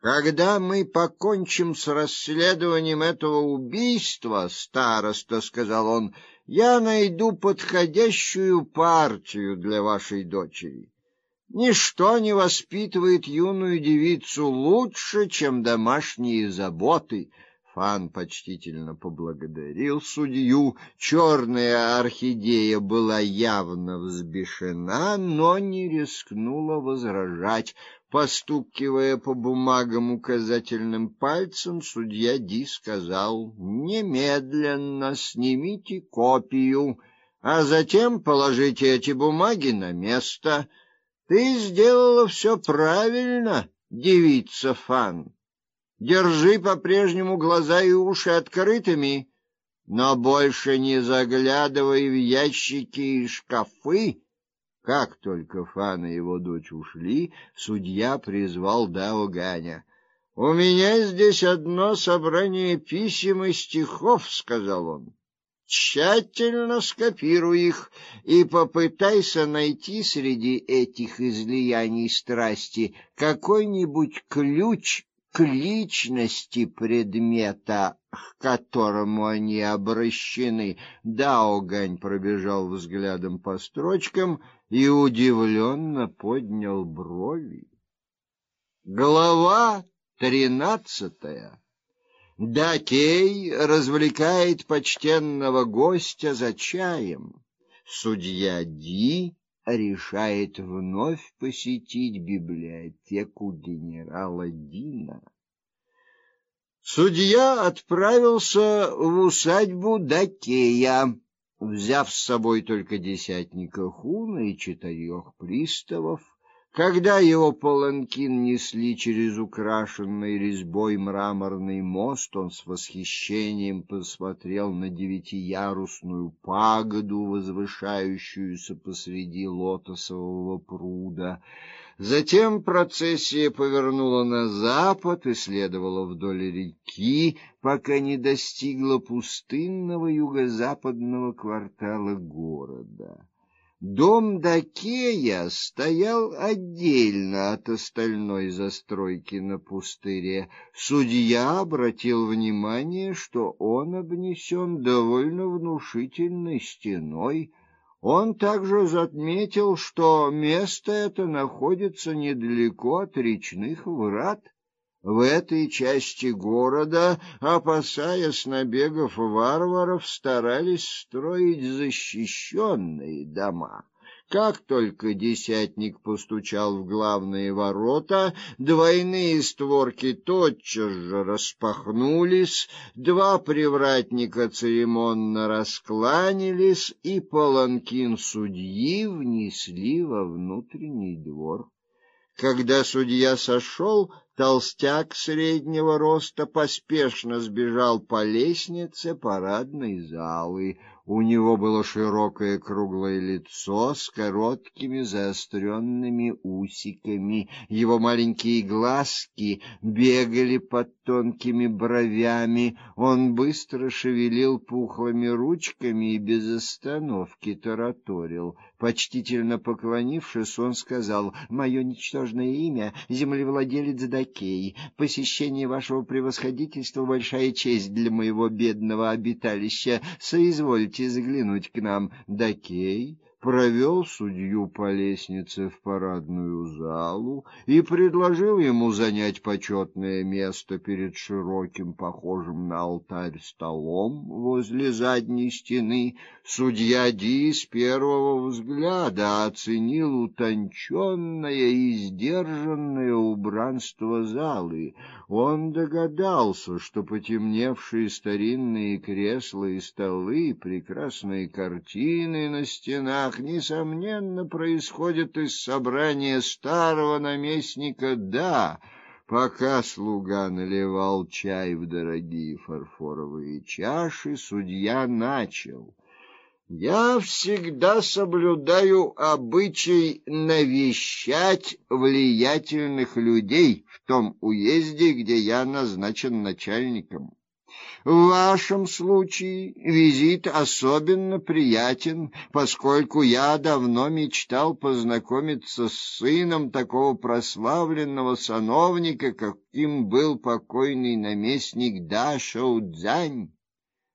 Когда мы покончим с расследованием этого убийства, староста, сказал он, я найду подходящую партию для вашей дочери. Ничто не воспитывает юную девицу лучше, чем домашние заботы. Фан почтительно поблагодарил судью. Черная орхидея была явно взбешена, но не рискнула возражать. Постукивая по бумагам указательным пальцем, судья Ди сказал: "Немедленно снимите копию, а затем положите эти бумаги на место. Ты сделала все правильно, девица Фан. Держи по-прежнему глаза и уши открытыми, но больше не заглядывай в ящики и шкафы. Как только Фан и его дочь ушли, судья призвал Дао Ганя. У меня здесь одно собрание писем и стихов, сказал он. Тщательно скопируй их и попытайся найти среди этих излияний страсти какой-нибудь ключ к личности предмета, к которому они обращены. Даогань пробежал взглядом по строчкам и удивленно поднял брови. Глава тринадцатая. Дакей развлекает почтенного гостя за чаем. Судья Ди решает вновь посетить библиотеку генерала Дина. Судья отправился в усадьбу Дакея, взяв с собой только десятника Хуна и четырех приставов. Когда его паланкин несли через украшенный резьбой мраморный мост, он с восхищением посмотрел на девятиярусную пагоду, возвышающуюся посреди лотосового пруда. Затем процессия повернула на запад и следовала вдоль реки, пока не достигла пустынного юго-западного квартала города. Дом Дакея стоял отдельно от остальной застройки на пустыре. Судья обратил внимание, что он обнесен довольно внушительной стеной. Он также заметил, что место это находится недалеко от речных врат. В этой части города, опасаясь набегов варваров, старались строить защищенные дома. Как только десятник постучал в главные ворота, двойные створки тотчас же распахнулись, два привратника церемонно раскланялись, и паланкин судьи внесли во внутренний двор. Когда судья сошел, толстяк среднего роста поспешно сбежал по лестнице парадной залы. У него было широкое круглое лицо с короткими заостренными усиками. Его маленькие глазки бегали под тонкими бровями. Он быстро шевелил пухлыми ручками и без остановки тараторил. Почтительно поклонившись, он сказал: «Мое ничтожное имя землевладелец Дакей. Посещение вашего превосходительства большая честь для моего бедного обиталища. Соизвольте заглянуть к нам. Дакей провел судью по лестнице в парадную залу и предложил ему занять почетное место перед широким, похожим на алтарь столом возле задней стены. Судья Ди с первого взгляда оценил утонченное и сдержанное убранство залы. Он догадался, что потемневшие старинные кресла и столы, прекрасные картины на стенах делах, несомненно, происходит из собрания старого наместника Да, пока слуга наливал чай в дорогие фарфоровые чаши, судья начал: я всегда соблюдаю обычай навещать влиятельных людей в том уезде, где я назначен начальником. В вашем случае визит особенно приятен, поскольку я давно мечтал познакомиться с сыном такого прославленного сановника, каким был покойный наместник Дашоудзань.